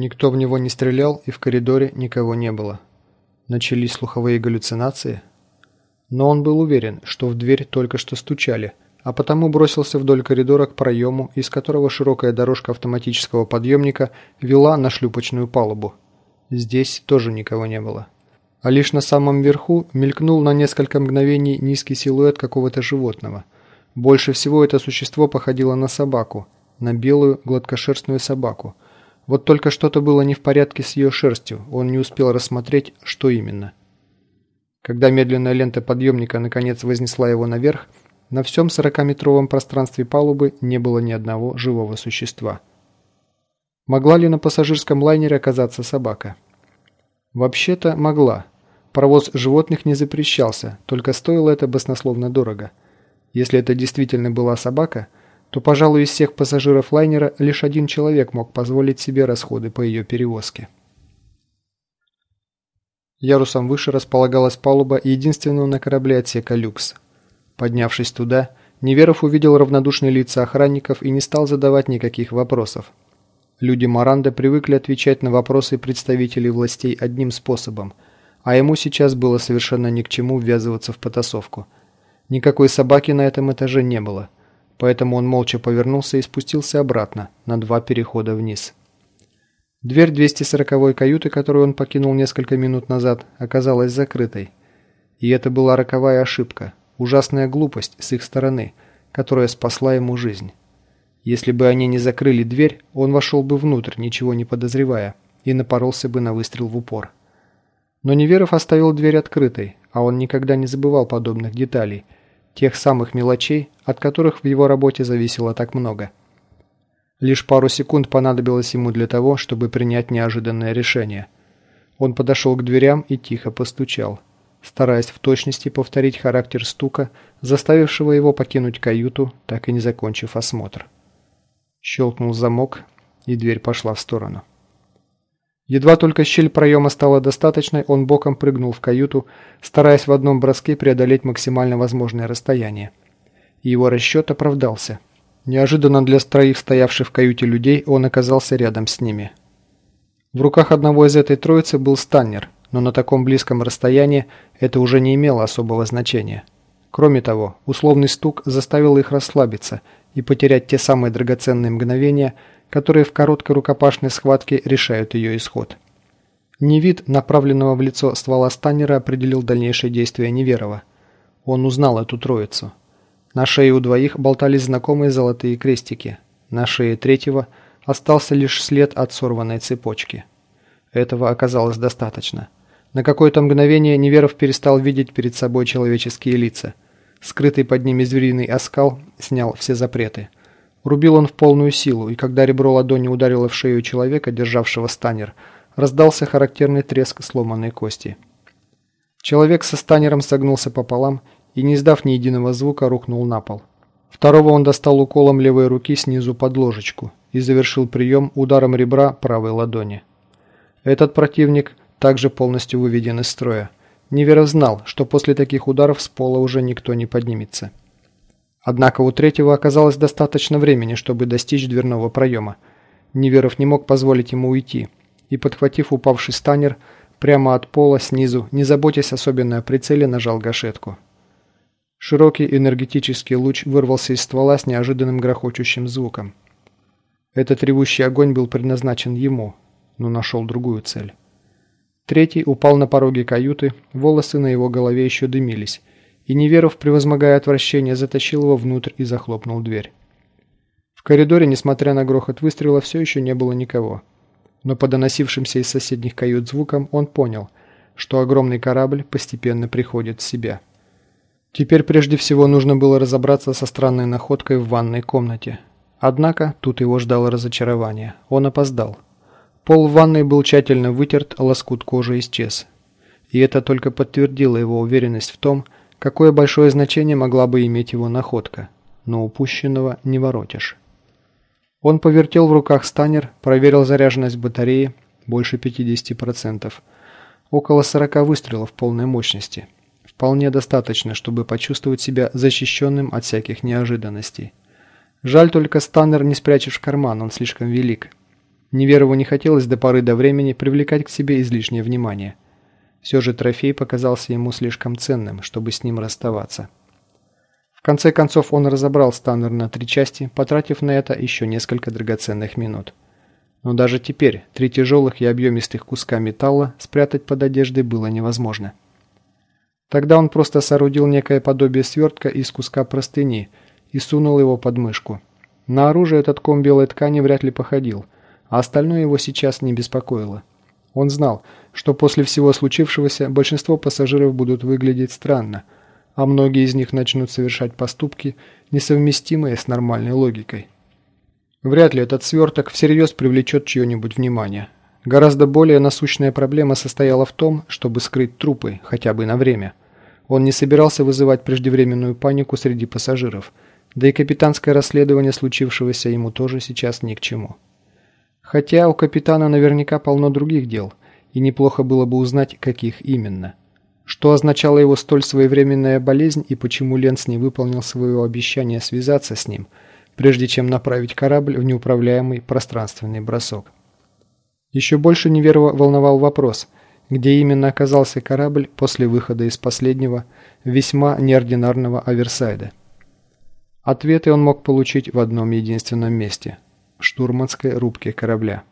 Никто в него не стрелял, и в коридоре никого не было. Начались слуховые галлюцинации. Но он был уверен, что в дверь только что стучали, а потому бросился вдоль коридора к проему, из которого широкая дорожка автоматического подъемника вела на шлюпочную палубу. Здесь тоже никого не было. А лишь на самом верху мелькнул на несколько мгновений низкий силуэт какого-то животного. Больше всего это существо походило на собаку, на белую гладкошерстную собаку – вот только что-то было не в порядке с ее шерстью, он не успел рассмотреть, что именно. Когда медленная лента подъемника наконец вознесла его наверх, на всем 40-метровом пространстве палубы не было ни одного живого существа. Могла ли на пассажирском лайнере оказаться собака? Вообще-то могла. Провоз животных не запрещался, только стоило это баснословно дорого. Если это действительно была собака – то, пожалуй, из всех пассажиров лайнера лишь один человек мог позволить себе расходы по ее перевозке. Ярусом выше располагалась палуба единственного на корабле отсека «Люкс». Поднявшись туда, Неверов увидел равнодушные лица охранников и не стал задавать никаких вопросов. Люди Маранда привыкли отвечать на вопросы представителей властей одним способом, а ему сейчас было совершенно ни к чему ввязываться в потасовку. Никакой собаки на этом этаже не было – поэтому он молча повернулся и спустился обратно, на два перехода вниз. Дверь 240-й каюты, которую он покинул несколько минут назад, оказалась закрытой. И это была роковая ошибка, ужасная глупость с их стороны, которая спасла ему жизнь. Если бы они не закрыли дверь, он вошел бы внутрь, ничего не подозревая, и напоролся бы на выстрел в упор. Но Неверов оставил дверь открытой, а он никогда не забывал подобных деталей – Тех самых мелочей, от которых в его работе зависело так много. Лишь пару секунд понадобилось ему для того, чтобы принять неожиданное решение. Он подошел к дверям и тихо постучал, стараясь в точности повторить характер стука, заставившего его покинуть каюту, так и не закончив осмотр. Щелкнул замок, и дверь пошла в сторону. Едва только щель проема стала достаточной, он боком прыгнул в каюту, стараясь в одном броске преодолеть максимально возможное расстояние. И его расчет оправдался. Неожиданно для троих стоявших в каюте людей он оказался рядом с ними. В руках одного из этой троицы был станнер, но на таком близком расстоянии это уже не имело особого значения. Кроме того, условный стук заставил их расслабиться и потерять те самые драгоценные мгновения, которые в короткой рукопашной схватке решают ее исход. Не вид направленного в лицо ствола Станнера определил дальнейшие действия Неверова. Он узнал эту троицу. На шее у двоих болтались знакомые золотые крестики. На шее третьего остался лишь след от сорванной цепочки. Этого оказалось достаточно. На какое-то мгновение Неверов перестал видеть перед собой человеческие лица. Скрытый под ними звериный оскал снял все запреты – Рубил он в полную силу, и когда ребро ладони ударило в шею человека, державшего станер, раздался характерный треск сломанной кости. Человек со станером согнулся пополам и, не издав ни единого звука, рухнул на пол. Второго он достал уколом левой руки снизу под ложечку и завершил прием ударом ребра правой ладони. Этот противник также полностью выведен из строя. Неверов знал, что после таких ударов с пола уже никто не поднимется. Однако у третьего оказалось достаточно времени, чтобы достичь дверного проема. Неверов не мог позволить ему уйти, и, подхватив упавший станер, прямо от пола снизу, не заботясь особенно о прицеле, нажал гашетку. Широкий энергетический луч вырвался из ствола с неожиданным грохочущим звуком. Этот ревущий огонь был предназначен ему, но нашел другую цель. Третий упал на пороге каюты, волосы на его голове еще дымились, и Неверов, превозмогая отвращение, затащил его внутрь и захлопнул дверь. В коридоре, несмотря на грохот выстрела, все еще не было никого. Но по доносившимся из соседних кают звукам он понял, что огромный корабль постепенно приходит в себя. Теперь прежде всего нужно было разобраться со странной находкой в ванной комнате. Однако тут его ждало разочарование. Он опоздал. Пол в ванной был тщательно вытерт, а лоскут кожи исчез. И это только подтвердило его уверенность в том, что Какое большое значение могла бы иметь его находка, но упущенного не воротишь. Он повертел в руках станер, проверил заряженность батареи, больше 50%. Около 40 выстрелов полной мощности. Вполне достаточно, чтобы почувствовать себя защищенным от всяких неожиданностей. Жаль только станер не спрячешь в карман, он слишком велик. Неверову не хотелось до поры до времени привлекать к себе излишнее внимание. Все же трофей показался ему слишком ценным, чтобы с ним расставаться. В конце концов он разобрал Станнер на три части, потратив на это еще несколько драгоценных минут. Но даже теперь три тяжелых и объемистых куска металла спрятать под одеждой было невозможно. Тогда он просто соорудил некое подобие свертка из куска простыни и сунул его под мышку. На оружие этот ком белой ткани вряд ли походил, а остальное его сейчас не беспокоило. Он знал, что после всего случившегося большинство пассажиров будут выглядеть странно, а многие из них начнут совершать поступки, несовместимые с нормальной логикой. Вряд ли этот сверток всерьез привлечет чье-нибудь внимание. Гораздо более насущная проблема состояла в том, чтобы скрыть трупы, хотя бы на время. Он не собирался вызывать преждевременную панику среди пассажиров, да и капитанское расследование случившегося ему тоже сейчас ни к чему. Хотя у капитана наверняка полно других дел, и неплохо было бы узнать, каких именно. Что означала его столь своевременная болезнь и почему Ленц не выполнил своего обещания связаться с ним – прежде чем направить корабль в неуправляемый пространственный бросок. Еще больше Неверова волновал вопрос, где именно оказался корабль после выхода из последнего, весьма неординарного Аверсайда. Ответы он мог получить в одном единственном месте – штурманской рубке корабля.